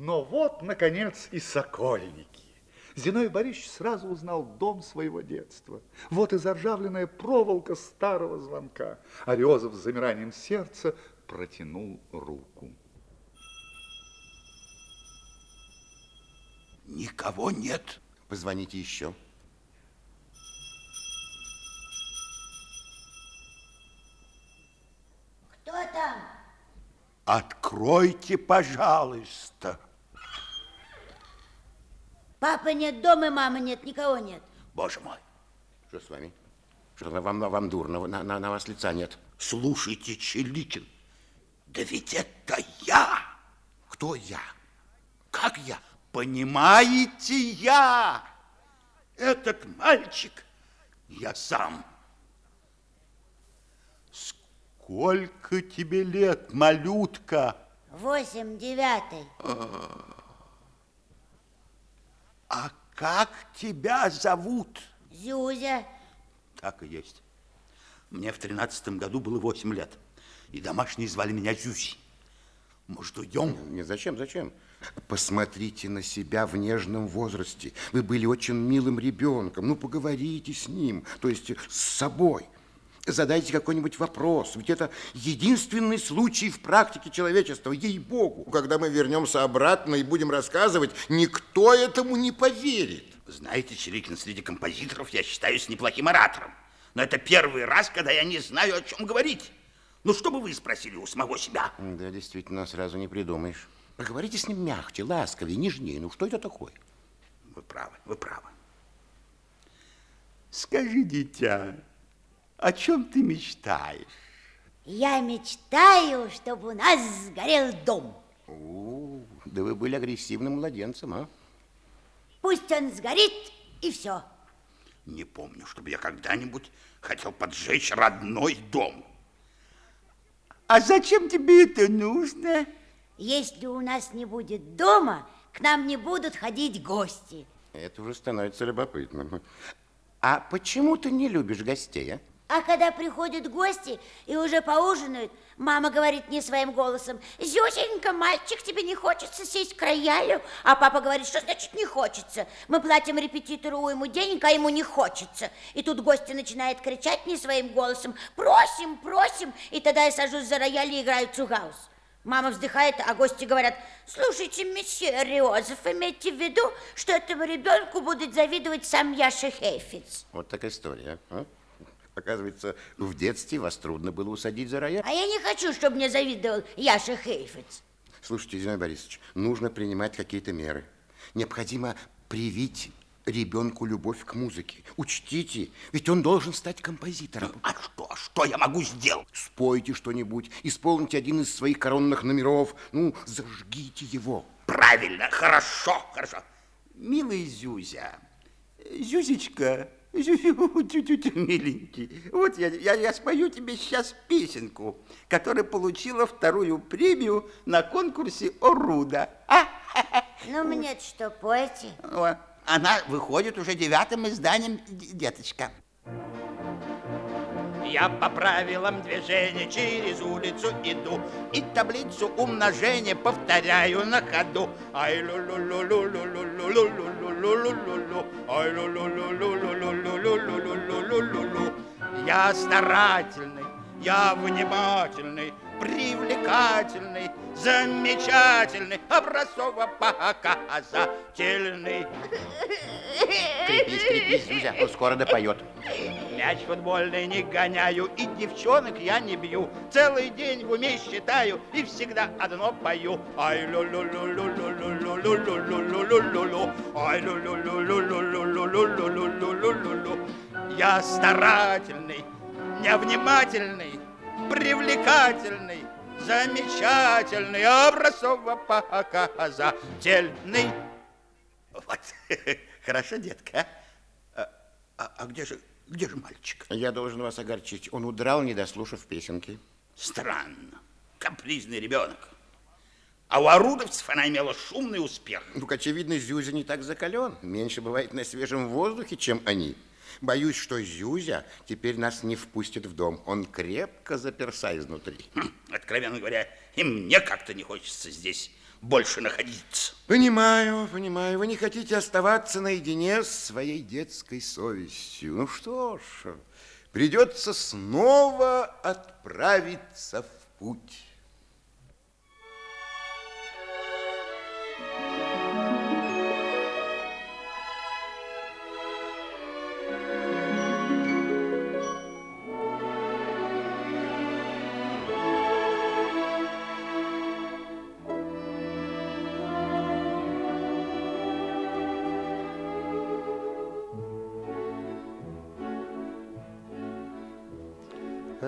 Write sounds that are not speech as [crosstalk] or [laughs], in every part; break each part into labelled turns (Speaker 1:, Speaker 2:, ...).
Speaker 1: Но вот, наконец, и сокольники. Зиной Борисович сразу узнал дом своего детства. Вот и заржавленная проволока старого звонка. Орезов с замиранием сердца протянул руку.
Speaker 2: Никого нет.
Speaker 3: Позвоните еще.
Speaker 4: Кто там?
Speaker 2: Откройте, пожалуйста.
Speaker 4: Папа нет дома, мамы нет, никого нет.
Speaker 2: Боже мой.
Speaker 3: Что с вами? Что вам, вам дурно? На, на, на вас лица нет.
Speaker 2: Слушайте, Челикин, да ведь это я.
Speaker 3: Кто я?
Speaker 2: Как я? Понимаете, я. Этот мальчик, я сам. Сколько тебе лет, малютка?
Speaker 4: Восемь, девятый.
Speaker 2: А как тебя зовут?
Speaker 4: Зюзя.
Speaker 2: Так и есть. Мне в тринадцатом году было восемь лет, и домашние звали меня Зюзи. Может, уйдем?
Speaker 3: Нет, зачем, зачем? Посмотрите на себя в нежном возрасте. Вы были очень милым ребенком. Ну, поговорите с ним, то есть с собой. Задайте какой-нибудь вопрос. Ведь это единственный случай в практике человечества, ей-богу. Когда мы вернемся обратно и будем рассказывать, никто этому не поверит.
Speaker 2: Знаете, Чирикин, среди композиторов я считаюсь неплохим оратором. Но это первый раз, когда я не знаю, о чем говорить. Ну, что бы вы спросили у самого себя?
Speaker 3: Да, действительно, сразу не придумаешь. Поговорите с ним мягче, ласковее, нежнее. Ну, что это такое?
Speaker 2: Вы правы, вы правы. Скажи, дитя, о чем ты мечтаешь?
Speaker 4: Я мечтаю, чтобы у нас сгорел дом.
Speaker 3: О, да вы были агрессивным младенцем, а?
Speaker 4: Пусть он сгорит, и все.
Speaker 2: Не помню, чтобы я когда-нибудь хотел поджечь родной дом. А зачем тебе это нужно?
Speaker 4: Если у нас не будет дома, к нам не будут ходить гости.
Speaker 3: Это уже становится любопытным. А почему ты не любишь гостей, а?
Speaker 4: А когда приходят гости и уже поужинают, мама говорит не своим голосом, «Зюзенька, мальчик, тебе не хочется сесть к роялю?» А папа говорит, что значит не хочется? Мы платим репетитору уйму денег, а ему не хочется. И тут гости начинают кричать не своим голосом, «Просим, просим!» И тогда я сажусь за рояль и играю цугаус. Мама вздыхает, а гости говорят, слушайте, месье Риозов, имейте в виду, что этому ребенку будет завидовать сам Яша Хейфиц.
Speaker 3: Вот такая история. А? Оказывается, в детстве вас трудно было усадить за рояль.
Speaker 4: А я не хочу, чтобы мне завидовал Яша Хейфиц.
Speaker 3: Слушайте, Зиной Борисович, нужно принимать какие-то меры. Необходимо привить ребенку любовь к музыке. Учтите, ведь он должен стать композитором.
Speaker 2: А что, что я могу сделать?
Speaker 3: Спойте что-нибудь, исполните один из своих коронных номеров. Ну, зажгите его.
Speaker 2: Правильно, хорошо, хорошо. Милый Зюзя, Зюзечка, [laughs] Зюзю, миленький, вот я, я, я спою тебе сейчас песенку, которая получила вторую премию на конкурсе Оруда. А?
Speaker 4: Ну, [laughs] мне что, пойте?
Speaker 2: О, Она выходит уже девятым изданием, деточка. Я по правилам движения через улицу иду И таблицу умножения повторяю на ходу Ай лу лу лу лу лу лу лу лу лу лу лу лу лу лу лу лу лу Я старательный, я внимательный, привлекательный, замечательный, образцово-показательный.
Speaker 3: Крепись, крепись, Зюзя, он скоро допоет.
Speaker 2: Мяч футбольный не гоняю, и девчонок я не бью. Целый день в уме считаю, и всегда одно пою. Ай лу лу лу лу лу лу лу лу лу лу лу лу лу лу Ай лу лу лу лу лу лу лу лу лу лу лу лу Я старательный, невнимательный, привлекательный, замечательный, образцово-показательный. Вот, [laughs] хорошо, детка, а? А, а- а где же, где же мальчик?
Speaker 3: Я должен вас огорчить. Он удрал, не дослушав песенки.
Speaker 2: Странно, капризный ребенок. А у орудовцев она имела шумный успех.
Speaker 3: Ну, очевидно, Зюзя не так закален. Меньше бывает на свежем воздухе, чем они. Боюсь, что Зюзя теперь нас не впустит в дом. Он крепко заперся изнутри.
Speaker 2: Хм, Откровенно говоря, и мне как-то не хочется здесь больше находиться.
Speaker 3: Понимаю, понимаю, вы не хотите оставаться наедине с своей детской совестью. Ну что ж, придется снова отправиться в путь.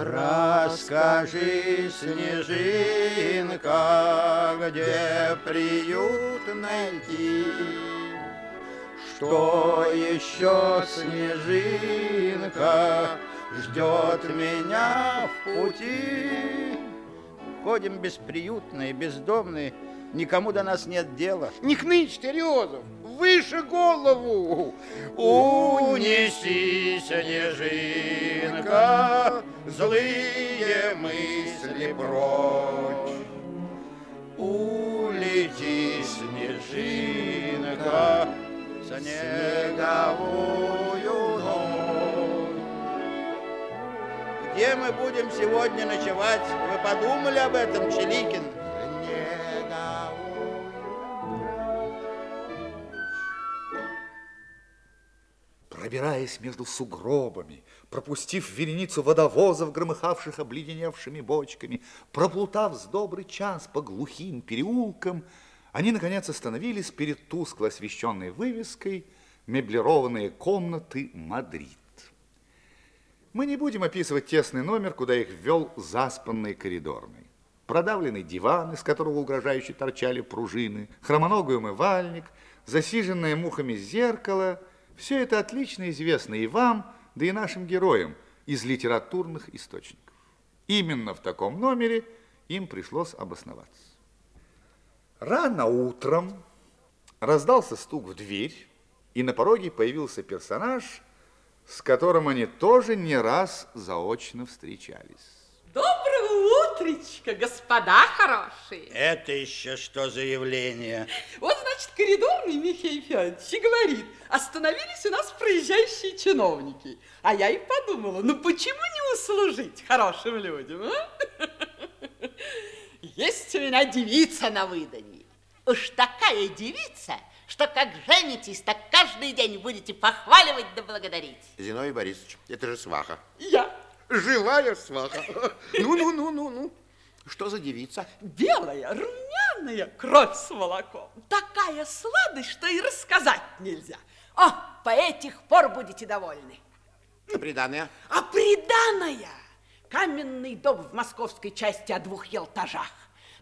Speaker 2: Расскажи, снежинка, где приют найти? Что еще, снежинка, ждет меня в пути? Ходим бесприютные, бездомные, никому до нас нет дела.
Speaker 3: Не хнычь, Терезов, выше голову.
Speaker 2: Унеси, снежинка, злые мысли прочь. Улети, снежинка, снеговую ночь. Где мы будем сегодня ночевать? Вы подумали об этом, Челикин?
Speaker 1: Пробираясь между сугробами, пропустив вереницу водовозов, громыхавших обледеневшими бочками, проплутав с добрый час по глухим переулкам, они, наконец, остановились перед тускло освещенной вывеской «Меблированные комнаты Мадрид». Мы не будем описывать тесный номер, куда их ввел заспанный коридорный. Продавленный диван, из которого угрожающе торчали пружины, хромоногой умывальник, засиженное мухами зеркало – все это отлично известно и вам, да и нашим героям из литературных источников. Именно в таком номере им пришлось обосноваться. Рано утром раздался стук в дверь, и на пороге появился персонаж, с которым они тоже не раз заочно встречались.
Speaker 5: Доброго утречка, господа хорошие.
Speaker 2: Это еще что за явление?
Speaker 5: Вот, значит, коридорный Михей Федорович и говорит, остановились у нас проезжающие чиновники. А я и подумала, ну почему не услужить хорошим людям, а? [laughs] Есть у меня девица на выданье. Уж такая девица, что как женитесь, так каждый день будете похваливать да благодарить.
Speaker 3: Зиновий Борисович, это же сваха.
Speaker 5: Я
Speaker 3: Живая сваха. Ну, ну, ну, ну, ну. Что за девица?
Speaker 5: белая, румяная, кровь с молоком. Такая сладость, что и рассказать нельзя. О, по этих пор будете довольны.
Speaker 3: А приданное?
Speaker 5: А приданая каменный дом в московской части о двух елтажах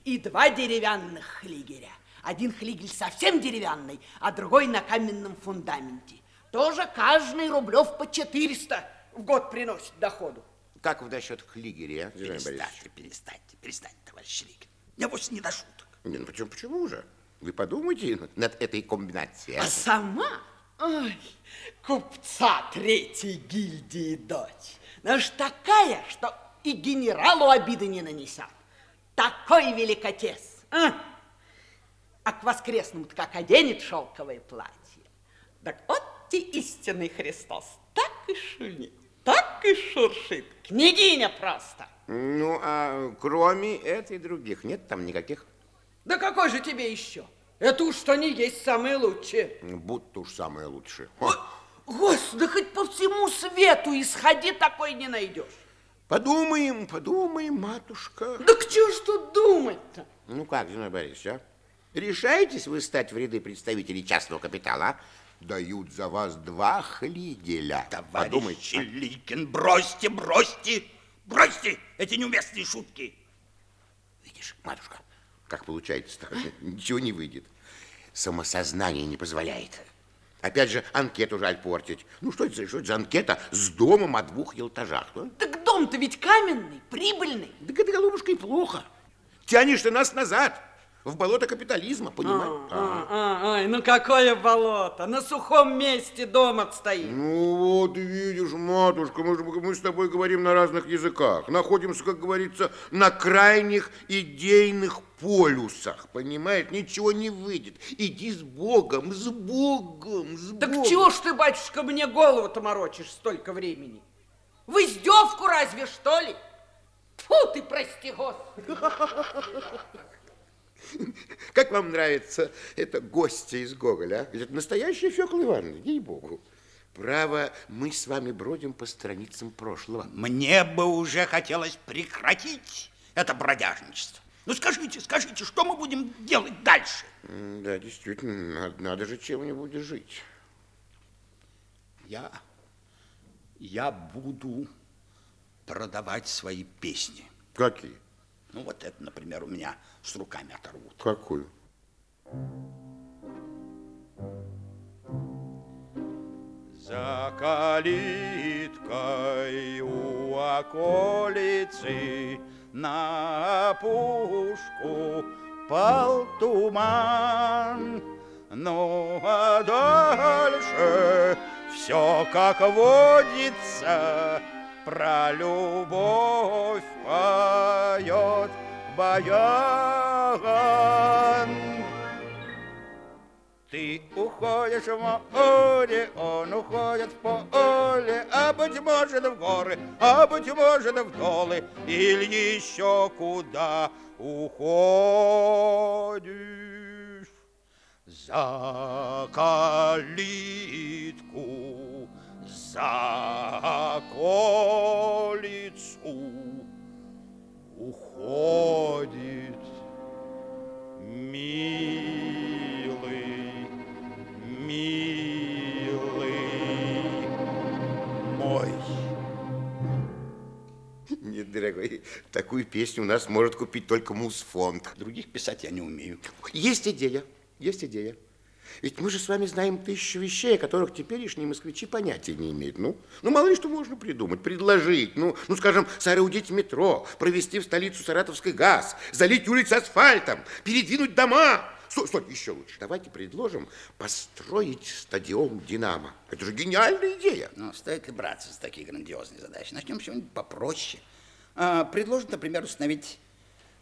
Speaker 5: и два деревянных хлигеля. Один хлигель совсем деревянный, а другой на каменном фундаменте. Тоже каждый рублев по 400 в год приносит доходу.
Speaker 3: Как вы насчет хлигеря?
Speaker 2: Перестаньте, перестаньте, перестаньте, товарищ Челикин. Я вовсе не до шуток.
Speaker 3: Не, ну почему, почему же? Вы подумайте над этой комбинацией.
Speaker 5: А сама, ой, купца третьей гильдии дочь. Ну ж такая, что и генералу обиды не нанесет. Такой великотес. А, а к воскресному как оденет шелковое платье. Так вот и истинный Христос. Так и шумит, так и шуршит. Княгиня просто.
Speaker 3: Ну, а кроме этой других нет там никаких?
Speaker 5: Да какой же тебе еще? Это уж что не есть самые лучшие.
Speaker 3: Будто уж самые лучшие. О,
Speaker 5: Господи, хоть по всему свету исходи, такой не найдешь.
Speaker 3: подумаем, подумаем, матушка.
Speaker 5: Да к чему ж тут думать-то?
Speaker 3: Ну как, Зиновий Борисович, а? Решаетесь вы стать в ряды представителей частного капитала? а? Дают за вас два хлигеля.
Speaker 2: Товарищ
Speaker 3: Подумайте.
Speaker 2: Челикин, бросьте, бросьте, бросьте эти неуместные шутки.
Speaker 3: Видишь, матушка, как получается-то? Ничего не выйдет. Самосознание не позволяет. Опять же, анкету жаль портить. Ну, что это, за- что это за анкета с домом о двух елтажах? а?
Speaker 5: Так дом-то ведь каменный, прибыльный.
Speaker 3: Да это, голубушка, и плохо. Тянешь ты нас назад. В болото капитализма, понимаешь?
Speaker 5: А, а, ай, ну какое болото? На сухом месте дом отстоит.
Speaker 3: Ну вот, видишь, матушка, мы, же- мы с тобой говорим на разных языках. Находимся, как говорится, на крайних идейных полюсах. Понимаешь, ничего не выйдет. Иди с Богом, с Богом, с
Speaker 5: Так
Speaker 3: Богом.
Speaker 5: чего ж ты, батюшка, мне голову-то морочишь столько времени? В издевку разве, что ли? Фу ты, прости, Господи. [laughs]
Speaker 3: Как вам нравится это гостья из Гоголя, а? Это настоящая Фёкла Ивановна, ей-богу. Право, мы с вами бродим по страницам прошлого.
Speaker 2: Мне бы уже хотелось прекратить это бродяжничество. Ну скажите, скажите, что мы будем делать дальше?
Speaker 3: Да, действительно, надо, надо же чем-нибудь жить.
Speaker 2: Я, я буду продавать свои песни.
Speaker 3: Какие?
Speaker 2: Ну вот это, например, у меня с руками оторвут.
Speaker 3: Какую?
Speaker 2: За калиткой у околицы на опушку пал туман. Ну, а дальше все как водится, про любовь поет баян. Ты уходишь в море, он уходит в поле, а быть может в горы, а быть может в долы, или еще куда уходишь за калитку, за околицу уходит милый, милый мой.
Speaker 3: Нет, дорогой, такую песню у нас может купить только мусфонд.
Speaker 2: Других писать я не умею.
Speaker 3: Есть идея, есть идея. Ведь мы же с вами знаем тысячу вещей, о которых теперешние москвичи понятия не имеют. Ну, ну мало ли что можно придумать, предложить. Ну, ну, скажем, соорудить метро, провести в столицу саратовский газ, залить улицы асфальтом, передвинуть дома. Стой, стой, еще лучше. Давайте предложим построить стадион «Динамо». Это же гениальная идея.
Speaker 2: Ну, стоит ли браться за такие грандиозные задачи? Начнем с чего-нибудь попроще. А, предложим, например, установить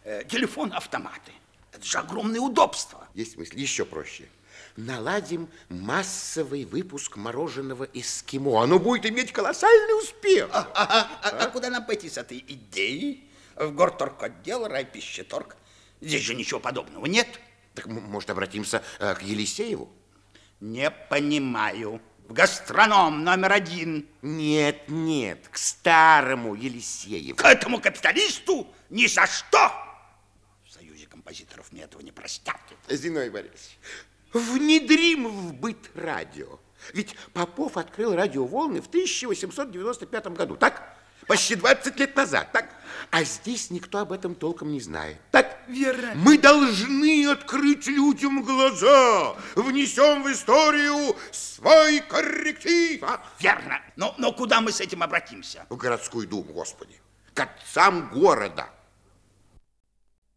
Speaker 2: э, телефон-автоматы. Это же огромное удобство.
Speaker 3: Есть мысль еще проще. Наладим массовый выпуск мороженого эскимо. Оно будет иметь колоссальный успех.
Speaker 2: А, а- а- а куда нам пойти с этой идеей? В горторг-отдел, райпищеторг? Здесь же ничего подобного нет.
Speaker 3: Так, может, обратимся э, к Елисееву?
Speaker 2: Не понимаю. В гастроном номер один.
Speaker 3: Нет, нет, к старому Елисееву.
Speaker 2: К этому капиталисту ни за что. В Союзе композиторов мне этого не простят.
Speaker 3: Зиной Борисович, внедрим в быт радио. Ведь Попов открыл радиоволны в 1895 году, так? Почти 20 лет назад, так? А здесь никто об этом толком не знает, так?
Speaker 2: Верно.
Speaker 3: Мы должны открыть людям глаза, внесем в историю свой корректив. а?
Speaker 2: Верно. Но, но куда мы с этим обратимся?
Speaker 3: В городскую думу, господи, к отцам города.